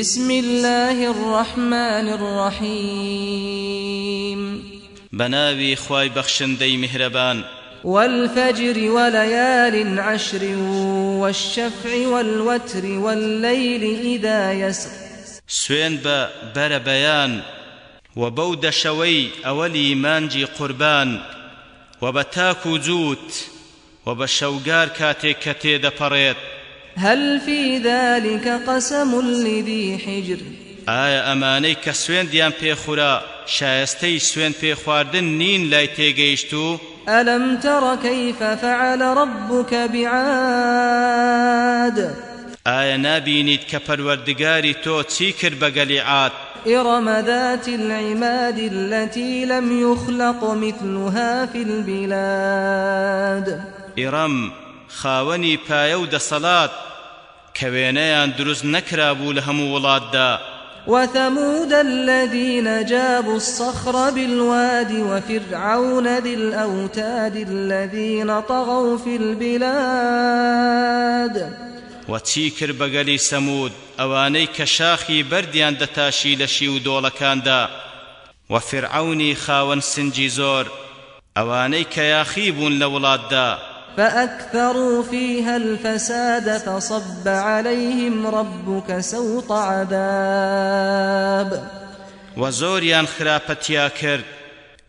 بسم الله الرحمن الرحيم بناوي خواي بخشن دي مهربان والفجر وليال عشر والشفع والوتر والليل إذا يسر سوين با بر بيان وبود شوي أولي مانجي قربان وبتاكو زوت وبشوقار كاتي كتي دبريت هل في ذلك قسم لذي حجر ئایا ئەمانەی کە سوێندیان پێخورا شایستەی سوێن پێخواردن نین لای تێگەیشت و ئەلم تەڕەکەی فەفعلە ڕبکە بیعاد ئایا نابینیت کە پەروەردگاری تۆ چی کرد بە گەلیعات إرم ذات العماد التي لم يخلق مثلها في البلاد إرم خاوەنی پایە و دەسەڵات کە وێنەیان دروست نەکرابوو لە هەموو وڵاتدا وثمود الذين جابوا الصخر بالواد وفرعون ذي الأوتاد الذين طغوا في البلاد وچی کرد بەگەلی سەمود ئەوانەی کە شاخی بەردیان دەتاشی لە شی و دۆڵەکاندا و فرعونی خاوەن سنجی زۆر ئەوانەی کە یاخی بوون لە وڵاتدا فأكثروا فيها الفساد فصب عليهم ربك سوط عذاب وزوريان خرابتيا كرد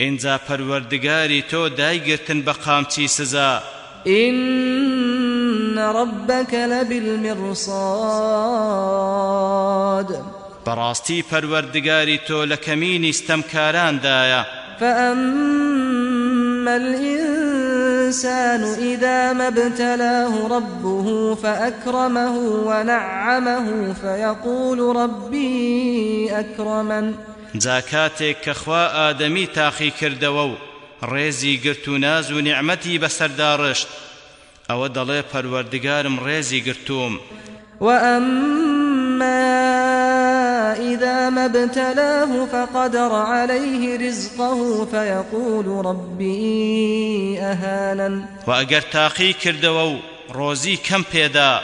انزا پروردگاري تو دايگرتن بقامتي سزا إن ربك لبالمرصاد براستي پروردگاري تو لكمين استمكاران دايا فأما الإنسان الإنسان إذا ما ابتلاه ربه فأكرمه ونعمه فيقول ربي أكرمن جاکاتێک کە خوا ئادەمی تاقی کردەوە و ڕێزی گرت و ناز و نعمەتی بەسەرداڕشت ئەوە دەڵێ پەروەردگارم ڕێزی گرتووم وأما إذا ما ابتلاه فقدر عليه رزقه فيقول ربي أهانا وأجر تاقي كردو روزي كم بيدا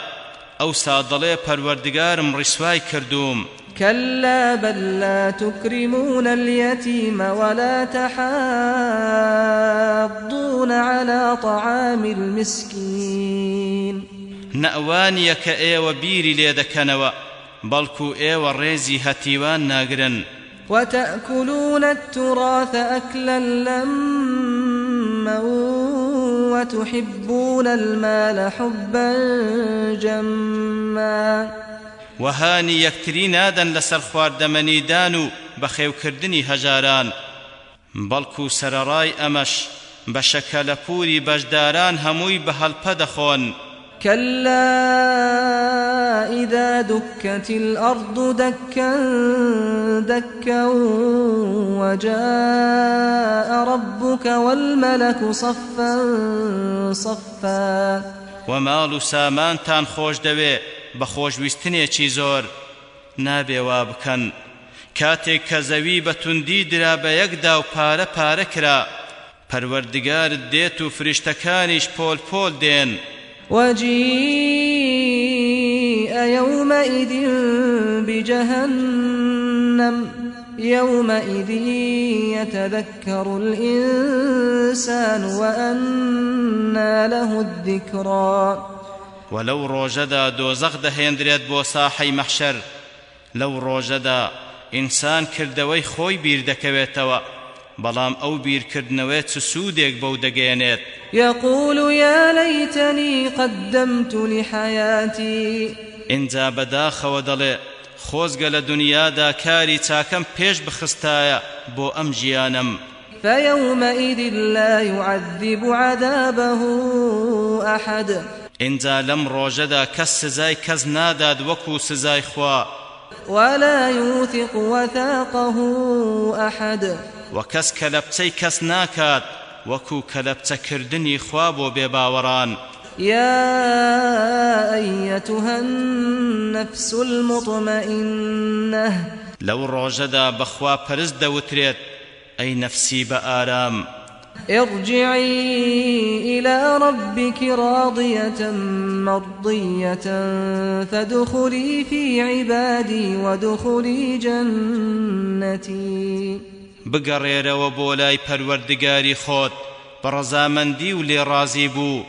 أو صادلي پروردگارم رسواي كردوم كلا بل لا تكرمون اليتيم ولا تحاضون على طعام المسكين نأوانيك إيوة بيري ليدكنوا بەڵکو ئێوە ڕێزی هەتیوان ناگرن وتأكلون التراث أكلا لما وتحبون المال حبا جما وهاني يكتري نادا لسر خوار دمني دانو بخيو كردني هجاران بەڵکو سەرەڕای ئەمەش بە شەکەلەپوری بەشداران هەمووی بە هەڵپە دەخۆن کەللا إذا دكت الأرض دكا دكا وجاء ربك والملك صفا صفا وماڵ و سامانتان خۆش دەوێ بە خۆشویستنێکی زۆر نابێوا بکەن کاتێک کە زەوی بە توندی درا بە یەکدا و پارە پارە کرا پەروەردگارت دێت و فریشتەکانیش پۆل پۆل دێن وەجی يومئذ بجهنم يومئذ يتذكر الإنسان وأنى له الذكرى ولو روجدا دوزخ دهيندريت بو ساحي محشر لو روجدا ئینسان کردەوەی خۆی بیر دەکەوێتەوە بەڵام ئەو بیرکردنەوەی چ سوودێک بەو دەگەێنێت یقول یا لەیتەنی قەدەمت لحەیاتی ئینجا بەداخەوە دەڵێ خۆزگە لە دنیادا کاری چاکەم پێش بخستایە بۆ ئەم ژیانم فيومئذ لا يعذب عذابه أحد إنجا لم روجدا كس سزاي كز ناداد وكو سزاي خوا ولا يوثق وثاقه أحد وكس كلبتي كس ناكات وكو كلبتكردني خواب بباوران يا أيتها النفس المطمئنة لو روجدا بخوا پرز دوتريت أي نفسي بآرام ارجعي إلى ربك راضية مرضية فادخلي في عبادي وادخلي جنتي بقرير وبولاي پروردگاري خود برزامندي ولي رازي بو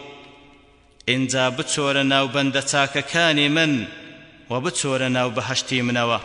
ئینجا بچۆرە ناو بەندە چاکەکانی من و بچۆرە ناو بەهشتی منەوە